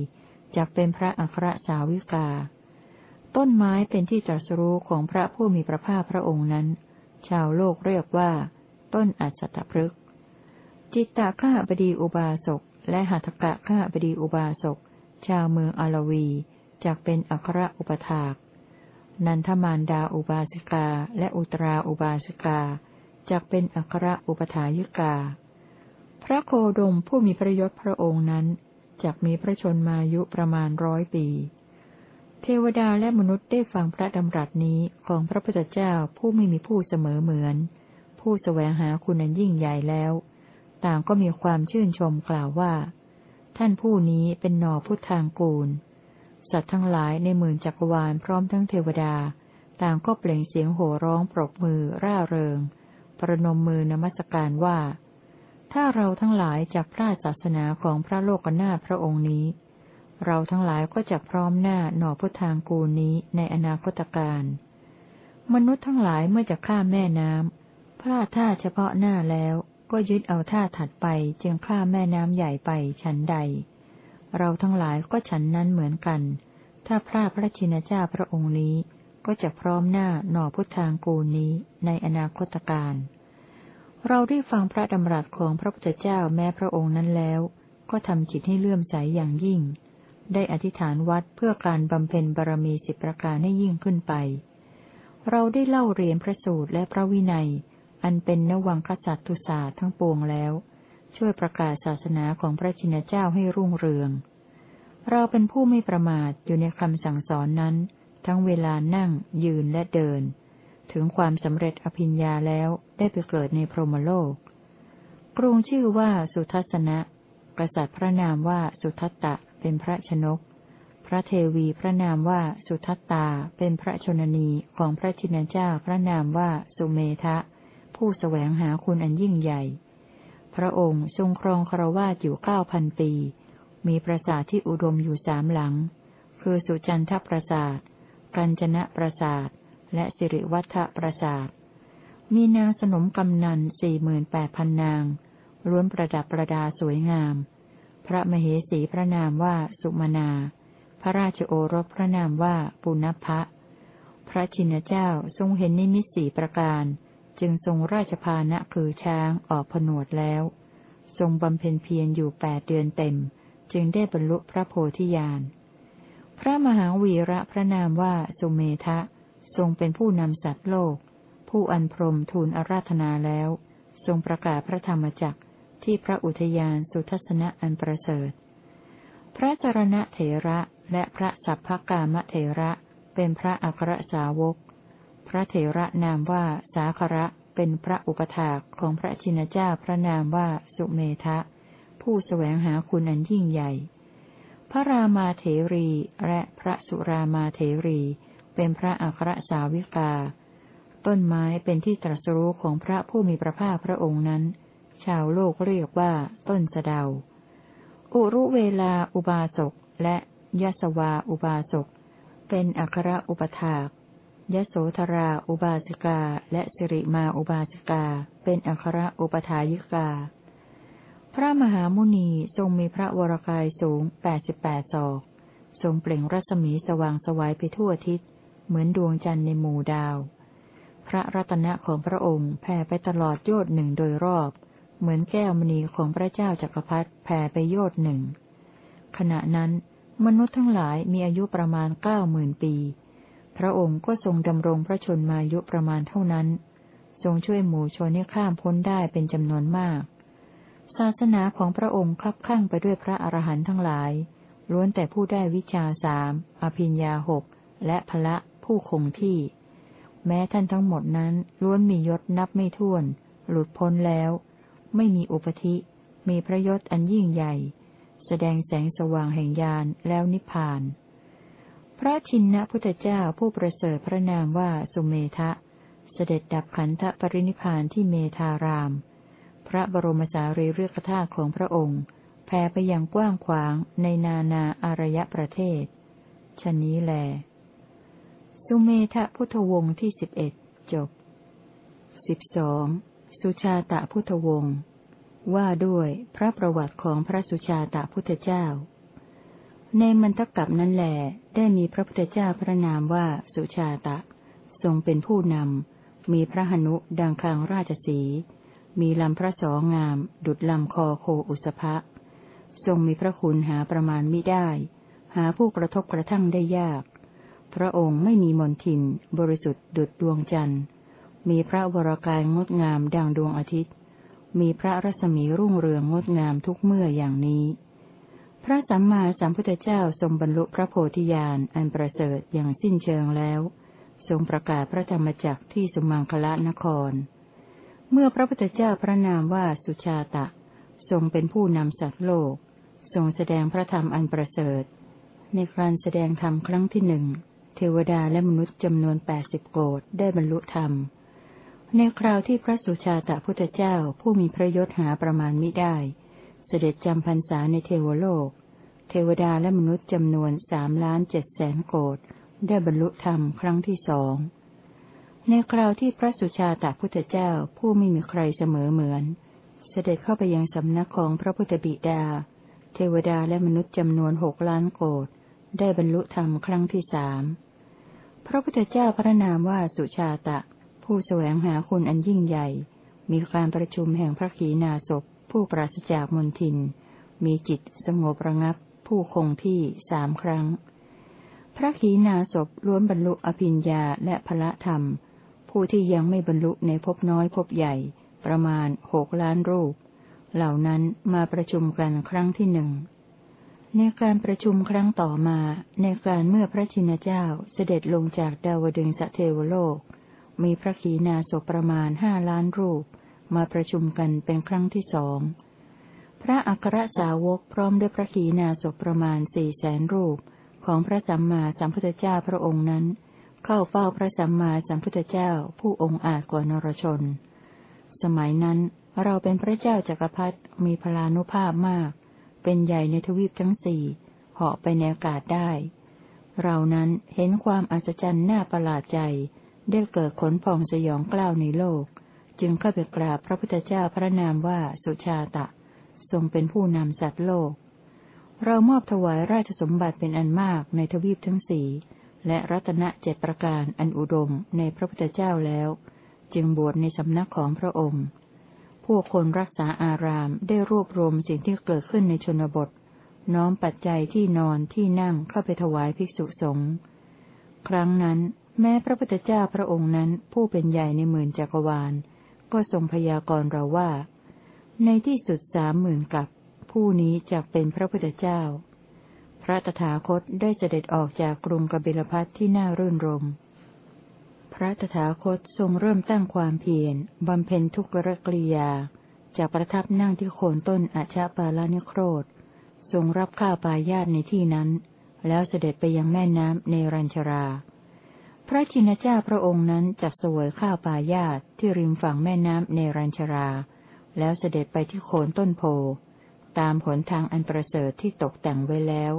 จากเป็นพระอัครสาวิกา ต้นไม้เป็นที่ตรัสรู้ของพระผู้มีพระภาคพระองค์นั้น ชาวโลกเรียกว่า ต้นอัศตพฤกษ์จิตตะข้าบดีอุบาสก และหัตถกะข้าบดีอุบาสก ชาวเมืองอารวีจากเป็นอัครอุปถาก นันทมารดาอุบาสิกาและอุตราอุบาสิกาจากเป็นอัครอุปถายิกา พระโคดมผู้มีพระยศพระองค์นั้น จากมีพระชนมายุประมาณร้อยปี เทวดาและมนุษย์ได้ฟังพระดำรัสนี้ของพระพุทธเจ้าผู้ไม่มีผู้เสมอเหมือน ผู้สแสวงหาคุณอันยิ่งใหญ่แล้ว ต่างก็มีความชื่นชมกล่าวว่า ท่านผู้นี้เป็นหนอพุทธางกูล สัตว์ทั้งหลายในหมื่นจักรวาลพร้อมทั้งเทวดา ต่างก็เปล่งเสียงโห่ร้องปรบมือร่าเริง ประนมมือนมัสการว่า ถ้าเราทั้งหลายจักพระศาสนาของพระโลกนาพระองค์นี้ เราทั้งหลายก็จะพร้อมหน้าหน่อพุทธางกูนี้ในอนาคตการมนุษย์ทั้งหลายเมื่อจะข้ามแม่น้ำพลาดท่าเฉพาะหน้าแล้วก็ยึดเอาท่าถัดไปจึงข้ามแม่น้ำใหญ่ไปฉันใด เราทั้งหลายก็ฉันนั้นเหมือนกัน ถ้าพระพระชินเจ้าพระองค์นี้ก็จะพร้อมหน้าหน่อพุทธางกูนี้ในอนาคตการ เราได้ฟังพระดำรัสของพระพุทธเจ้าแม้พระองค์นั้นแล้ว ก็ทำจิตให้เลื่อมใสอย่างยิ่ง ได้อธิษฐานวัดเพื่อการบำเพ็ญบารมีสิบประการให้ยิ่งขึ้นไป เราได้เล่าเรียนพระสูตรและพระวินัย อันเป็นนวังคสัตตุศาสตร์ทั้งปวงแล้ว ช่วยประกาศศาสนาของพระชินเจ้าให้รุ่งเรือง เราเป็นผู้ไม่ประมาทอยู่ในคำสั่งสอนนั้น ทั้งเวลานั่งยืนและเดิน ถึงความสำเร็จอภิญญาแล้วได้ไปเกิดในพรหมโลก กรุงชื่อว่าสุทัศนะ กษัตริย์พระนามว่าสุทัตตะเป็นพระชนก พระเทวีพระนามว่าสุทัตตาเป็นพระชนนีของพระชินเจ้าพระนามว่าสุเมทะ ผู้สแสวงหาคุณอันยิ่งใหญ่ พระองค์ทรงครองครวาสอยู่เก้าพันปี มีปราสาทที่อุดมอยู่สามหลัง คือสุจันทปราสาท กัญจนะปราสาท และสิริวัฒปราสาท มีนางสนมกำนันสี่หมื่นแปดพันนาง ล้วนประดับประดาสวยงาม พระมเหสีพระนามว่าสุมานาพระราชโอรสพระนามว่าปุณพะ พระชินเจ้าทรงเห็นนิมิตสีประการ จึงทรงราชพานะคือช้างออกผนวดแล้ว ทรงบำเพ็ญเพียรอยู่แปดเดือนเต็ม จึงได้บรรลุพระโพธิญาณ พระมหาวีระพระนามว่าสุเมทะ ทรงเป็นผู้นำสัตว์โลก ผู้อันพรมทูลอาราธนาแล้ว ทรงประกาศพระธรรมจักรที่พระอุทยานสุทัศนะอันประเสริฐ พระสรณเถระและพระสัพพกามเถระเป็นพระอัครสาวก พระเถระนามว่าสาคระเป็นพระอุปถากของพระชินเจ้าพระนามว่าสุเมทะ ผู้สแสวงหาคุณอันยิ่งใหญ่ พระรามาเถรีและพระสุรามาเถรี เป็นพระอัครสาวิกา ต้นไม้เป็นที่ตรัสรู้ของพระผู้มีพระภาคพระองค์นั้น ชาวโลกเรียกว่าต้นสะเดา อุรุเวลาอุบาสกและยสวาอุบาสก เป็นอัครอุปถากยโสธราอุบาสิกา และสิริมาอุบาสิกา เป็นอัครอุปถายิกา พระมหามุนีทรงมีพระวรกายสูงแปดสิบแปดศอก ทรงเปล่งรัศมีสว่างสวัยไปทั่วทิศ เหมือนดวงจันทร์ในหมู่ดาว พระรัตนะของพระองค์แผ่ไปตลอดโยดหนึ่งโดยรอบ เหมือนแก้วมณีของพระเจ้าจักรพรรดิแผ่ไปโยดหนึ่ง ขณะนั้นมนุษย์ทั้งหลายมีอายุประมาณเก้าหมื่นปี พระองค์ก็ทรงดำรงพระชนมายุประมาณเท่านั้น ทรงช่วยหมู่ชนให้ข้ามพ้นได้เป็นจำนวนมาก ศาสนาของพระองค์คับข้างไปด้วยพระอรหันต์ทั้งหลาย ล้วนแต่ผู้ได้วิชาสาม อภิญญาหก และพละ ผู้คงที่ แม้ท่านทั้งหมดนั้นล้วนมียศนับไม่ถ้วน หลุดพ้นแล้ว ไม่มีอุปธิ มีพระยศอันยิ่งใหญ่ แสดงแสงสว่างแห่งญาณแล้วนิพพาน พระชินนะพุทธเจ้าผู้ประเสริฐพระนามว่าสุเมทะ เสด็จดับขันธปรินิพานที่เมธาราม พระบรมสารีริกธาตุของพระองค์แผ่ไปอยังกว้างขวางในนานาอารยประเทศชนนี้แล สุเมธพุทธวงศ์ที่สิบเอ็ดจบสิบสองสุชาตะพุทธวงศ์ว่าด้วยพระประวัติของพระสุชาตะพุทธเจ้า ในมันทกับนั้นแหลได้มีพระพุทธเจ้าพระนามว่าสุชาตะ ทรงเป็นผู้นำ มีพระหนุดังคางราชสี มีลำพระสองาม ดุดลำคอโคอุสภะทรงมีพระคุณหาประมาณมิได้ หาผู้กระทบกระทั่งได้ยาก พระองค์ไม่มีมนทิน บริสุทธิ์ดุดดวงจันทร์ มีพระวรากายงดงามดังดวงอาทิตย์ มีพระรัศมีรุ่งเรืองงดงามทุกเมื่ออย่างนี้ พระสัมมาสัมพุทธเจ้าทรงบรรลุพระโพธิญาณอันประเสริฐอย่างสิ้นเชิงแล้ว ทรงประกาศพระธรรมจักรที่สุมังคละนคร เมื่อพระพุทธเจ้าพระนามว่าสุชาตะ ทรงเป็นผู้นำสัตว์โลก ทรงแสดงพระธรรมอันประเสริฐ ในการแสดงธรรมครั้งที่หนึ่ง ทวดาและมนุษย์จำนวนแปดสิบโกดได้บรรลุธรรม ในคราวที่พระสุชาตะพุทธเจ้าผู้มีพระยศหาประมาณมิได้ เสด็จจำพรรษาในเทวโลก เทวดาและมนุษย์จำนวนสามล้านเจ็ดแสนโกดได้บรรลุธรรมครั้งที่สอง ในคราวที่พระสุชาตะพุทธเจ้าผู้ไม่มีใครเสมอเหมือน เสด็จเข้าไปยังสำนักของพระพุทธบิดา เทวดาและมนุษย์จำนวนหกล้านโกดได้บรรลุธรรมครั้งที่สาม พระพุทธเจ้าพระนามว่าสุชาตะ ผู้แสวงหาคุณอันยิ่งใหญ่ มีการประชุมแห่งพระขีณาสพผู้ปราศจากมนทิน มีจิตสงบระงับ ผู้คงที่สามครั้ง พระขีณาสพล้วนบรรลุอภิญญาและพละธรรม ผู้ที่ยังไม่บรรลุในภพน้อยภพใหญ่ ประมาณหกล้านรูป เหล่านั้นมาประชุมกันครั้งที่หนึ่ง ในการประชุมครั้งต่อมา ในการเมื่อพระชินเจ้าเสด็จลงจากดาวดึงสเทวโลก มีพระขีณาสพประมาณห้าล้านรูป มาประชุมกันเป็นครั้งที่สอง พระอัครสาวกพร้อมด้วยพระขีณาสพประมาณสี่แสนรูป ของพระสัมมาสัมพุทธเจ้าพระองค์นั้น เข้าเฝ้าพระสัมมาสัมพุทธเจ้าผู้องค์อาจกว่านรชน สมัยนั้นเราเป็นพระเจ้าจักรพรรดิมีพลานุภาพมาก เป็นใหญ่ในทวีปทั้งสี่เหาะไปในอากาศได้ เรานั้นเห็นความอัศจรรย์น่าประหลาดใจ ได้เกิดขนพองสยองกล้าวในโลก จึงเข้าไปกราบพระพุทธเจ้าพระนามว่าสุชาตะ ทรงเป็นผู้นำสัตว์โลก เรามอบถวายราชสมบัติเป็นอันมากในทวีปทั้งสี่และรัตนเจ็ดประการอันอุดมในพระพุทธเจ้าแล้ว จึงบวชในสำนักของพระองค์ วกคนรักษาอารามได้รวบรวมสิ่งที่เกิดขึ้นในชนบท น้อมปัจจัยที่นอนที่นั่งเข้าไปถวายภิกษุสงฆ์ครั้งนั้น แม้พระพุทธเจ้าพระองค์นั้นผู้เป็นใหญ่ในหมื่นจักรวาล ก็ทรงพยากรณ์เราว่า ในที่สุดสามหมื่นกับ ผู้นี้จะเป็นพระพุทธเจ้า พระตถาคตได้เสด็จออกจากกรุงกบิลพัทที่น่ารื่นรมพ ระตถาคตทรงเริ่มตั้งความเพียรบำเพ็ญทุกรกริยา จากประทับนั่งที่โคนต้นอาชาปาลานิโครธ ทรงรับข้าวปายาตในที่นั้น แล้วเสด็จไปยังแม่น้ำในรัญชรา พระชินเจ้าพระองค์นั้นจักเสวยข้าวปายาตที่ริมฝั่งแม่น้ำเนรัญชรา แล้วเสด็จไปที่โคนต้นโพ ตามผลทางอันประเสริฐที่ตกแต่งไว้แล้ว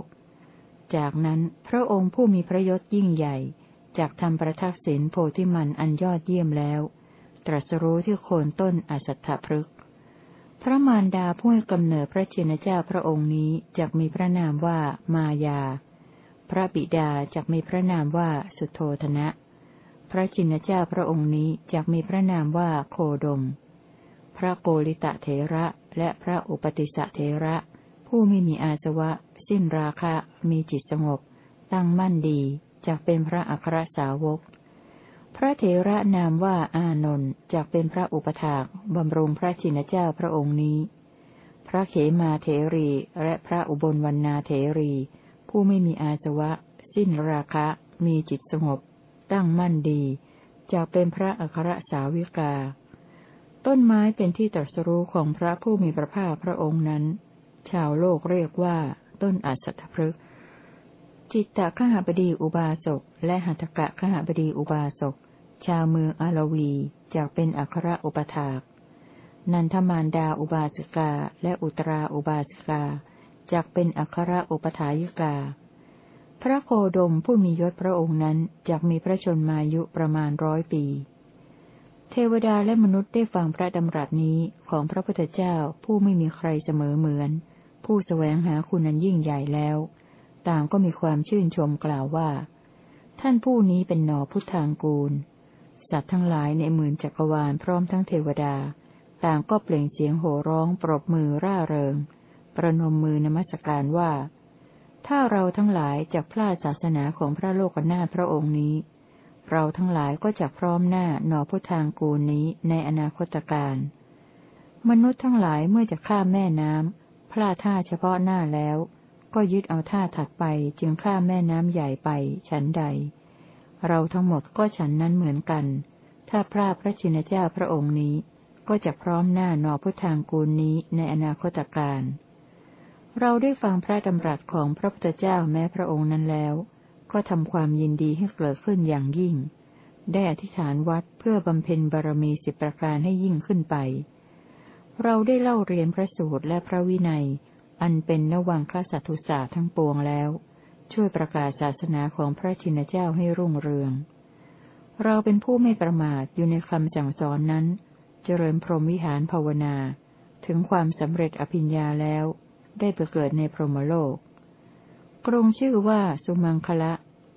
จากนั้นพระองค์ผู้มีพระยศยิ่งใหญ่ จากทำประทักษิณโพธิมันอันยอดเยี่ยมแล้ว ตรัสรู้ที่โคนต้นอสัตถพฤกพระมารดาผู้ให้กำเนิดพระชินเจ้าพระองค์นี้จักมีพระนามว่ามายา พระบิดาจักมีพระนามว่าสุโธธนะ พระจินเจ้าพระองค์นี้จักมีพระนามว่าโคดม พระโกริตะเถระและพระอุปติสะเถระ ผู้ไม่มีอาสวะ สิ้นราคะ มีจิตสงบ ตั้งมั่นดี จักเป็นพระอัครสาวก พระเถระนามว่าอานนท์จากเป็นพระอุปถากบำรุงพระชินเจ้าพระองค์นี้ พระเขมาเถรีและพระอุบลวรรณาเถรี ผู้ไม่มีอาสวะ สิ้นราคะ มีจิตสงบ ตั้งมั่นดี จากเป็นพระอัครสาวิกา ต้นไม้เป็นที่ตรัสรู้ของพระผู้มีพระภาคพระองค์นั้น ชาวโลกเรียกว่า ต้นอัศทพฤกษ์ จิตตะขหบดีอุบาสก และหัตกะขหบดีอุบาสก ชาวเมืองอาลวีจากเป็นอัครอุปถาก นันทมารดาอุบาสิกาและอุตราอุบาสิกาจากเป็นอัครอุปถายิกา พระโคดมผู้มียศพระองค์นั้นจากมีพระชนมายุประมาณร้อยปี เทวดาและมนุษย์ได้ฟังพระดำรัสนี้ของพระพุทธเจ้าผู้ไม่มีใครเสมอเหมือน ผู้สแสวงหาคุณนันยิ่งใหญ่แล้ว ต่างก็มีความชื่นชมกล่าวว่า ท่านผู้นี้เป็นหนอพุทธางกูล สัตว์ทั้งหลายในหมื่นจักรวาลพร้อมทั้งเทวดา ต่างก็เปล่งเสียงโห่ร้องปรบมือร่าเริง ประนมมือนมัสการว่า ถ้าเราทั้งหลายจะพลาดศาสนาของพระโลกนาถพระองค์นี้ เราทั้งหลายก็จะพร้อมหน้าหนอพุทธางกูลนี้ในอนาคตการมนุษย์ทั้งหลายเมื่อจะข้ามแม่น้ำพลาดท่าเฉพาะหน้าแล้ว ก็ยึดเอาท่าถัดไปจึงข้ามแม่น้ำใหญ่ไป ฉันใด เราทั้งหมดก็ฉันนั้นเหมือนกัน ถ้าพระพระชินเจ้าพระองค์นี้ ก็จะพร้อมหน้านอพุทธางกูลนี้ในอนาคตการเราได้ฟังพระดำรัสของพระพุทธเจ้าแม้พระองค์นั้นแล้ว ก็ทำความยินดีให้เกิดขึ้นอย่างยิ่ง ได้อธิษฐานวัดเพื่อบำเพ็ญบารมีสิบประการให้ยิ่งขึ้นไป เราได้เล่าเรียนพระสูตรและพระวินัย อันเป็นนวังคสัตุศาสตร์ทั้งปวงแล้ว ช่วยประกาศศาสนาของพระชินเจ้าให้รุ่งเรือง เราเป็นผู้ไม่ประมาทอยู่ในคำสั่งสอนนั้น เจริญพรหมวิหารภาวนา ถึงความสำเร็จอภิญญาแล้ว ได้ไปเกิดในพรหมโลก กรุงชื่อว่าสุมังคละ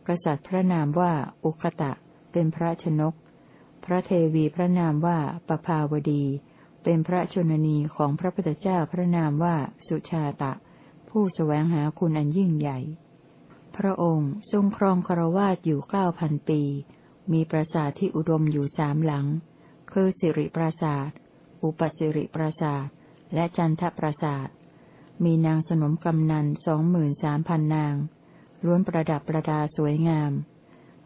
กษัตริย์พระนามว่าอุคตะ เป็นพระชนก พระเทวีพระนามว่าปภาวดี เป็นพระชนนีของพระพุทธเจ้าพระนามว่าสุชาตะ ผู้สแสวงหาคุณอันยิ่งใหญ่ พระองค์ทรงครองครวาสอยู่เก้าพันปี มีปราสาทที่อุดมอยู่สามหลัง คือสิริปราสาท อุปสิริปราสาท และจันทปราสาท มีนางสนมกำนันสองหมื่นสามพันนาง ล้วนประดับประดาสวยงาม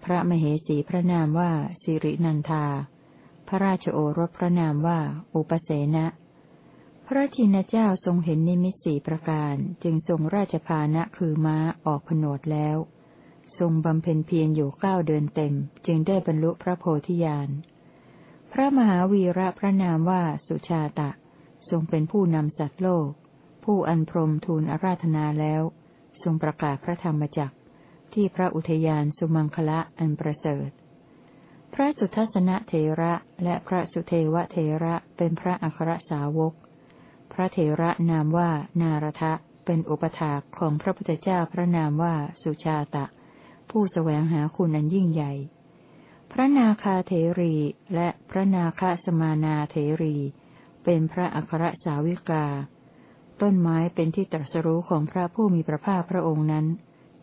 พระมเหสีพระนามว่าสิรินันทา พระราชโอรสพระนามว่า อุปเสนะ พระชินเจ้าทรงเห็นนิมิตสี่ประการจึงทรงราชพานะคือม้าออกผนวดแล้ว ทรงบำเพ็ญเพียรอยู่เก้าเดือนเต็ม จึงได้บรรลุพระโพธิญาณ พระมหาวีระพระนามว่าสุชาตะ ทรงเป็นผู้นำสัตว์โลก ผู้อันพรมทูลอาราธนาแล้ว ทรงประกาศพระธรรมจักที่พระอุทยานสุมังคละอันประเสริฐ พระสุทัศนเถระและพระสุเทวเถระเป็นพระอัครสาวก พระเถระนามว่านารทะเป็นอุปถากของพระพุทธเจ้าพระนามว่าสุชาตะ ผู้แสวงหาคุณอันยิ่งใหญ่ พระนาคาเถรีและพระนาคสมานาเถรี เป็นพระอัครสาวิกา ต้นไม้เป็นที่ตรัสรู้ของพระผู้มีพระภาคพระองค์นั้น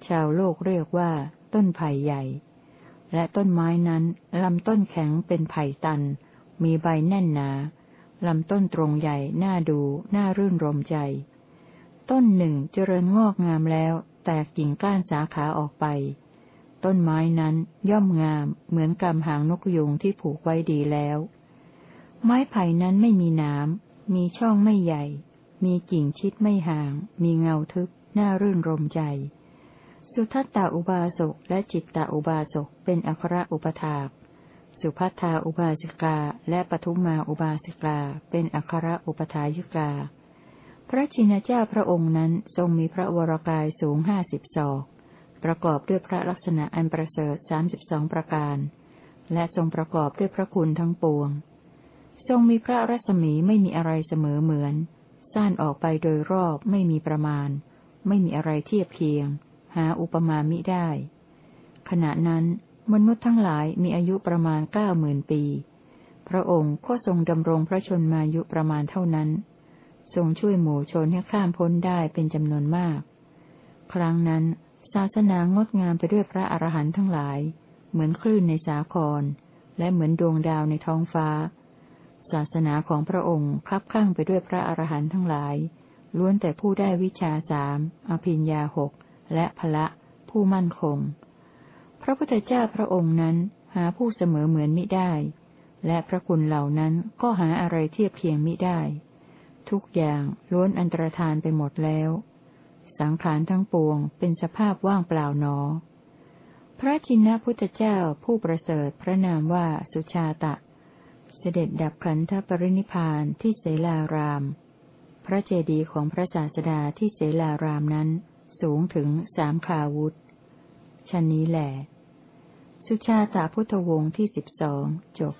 ชาวโลกเรียกว่า ต้นไผ่ใหญ่ และต้นไม้นั้น ลำต้นแข็งเป็นไผ่ตัน มีใบแน่นหนา ลำต้นตรงใหญ่น่าดูน่ารื่นรมใจ ต้นหนึ่งเจริญงอกงามแล้ว แตกกิ่งก้านสาขาออกไป ต้นไม้นั้นย่อมงามเหมือนกำหางนกยุงที่ผูกไว้ดีแล้ว ไม้ไผ่นั้นไม่มีน้ำมีช่องไม่ใหญ่ มีกิ่งชิดไม่ห่าง มีเงาทึบน่ารื่นรมใจ สุทัตตาอุบาสกและจิตตาอุบาสกเป็นอัครอุปถากสุพัทธาอุบาสิกาและปทุมมาอุบาสิกาเป็นอัครอุปถายิกา พระชินเจ้าพระองค์นั้นทรงมีพระวรกายสูงห้าสิบศอก ประกอบด้วยพระลักษณะอันประเสริฐสามสิบสองประการ และทรงประกอบด้วยพระคุณทั้งปวง ทรงมีพระรัศมีไม่มีอะไรเสมอเหมือนสั้นออกไปโดยรอบไม่มีประมาณ ไม่มีอะไรเทียบเคียง หาอุปมามิได้ ขณะนั้นมนุษย์ทั้งหลายมีอายุประมาณเก้าหมื่นปี พระองค์ก็ทรงดำรงพระชนมายุประมาณเท่านั้น ทรงช่วยหมู่ชนให้ข้ามพ้นได้เป็นจำนวนมาก ครั้งนั้น ศาสนางดงามไปด้วยพระอรหันต์ทั้งหลาย เหมือนคลื่นในสาคร และเหมือนดวงดาวในท้องฟ้า ศาสนาของพระองค์คับข้างไปด้วยพระอรหันต์ทั้งหลาย ล้วนแต่ผู้ได้วิชาสามอภิญญาหก และพละ ผู้มั่นคง พระพุทธเจ้าพระองค์นั้นหาผู้เสมอเหมือนมิได้ และพระคุณเหล่านั้นก็หาอะไรเทียบเคียงมิได้ ทุกอย่างล้วนอันตรธานไปหมดแล้ว สังขารทั้งปวงเป็นสภาพว่างเปล่าหนอ พระจินพุทธเจ้าผู้ประเสริฐพระนามว่าสุชาตะ เสด็จดับขันธปรินิพานที่เสลาราม พระเจดีย์ของพระศาสดาที่เสลารามนั้น สูงถึงสามขาวุธชันนี้แหละสุชาตาพุทธวงศ์ที่สิบสองจบ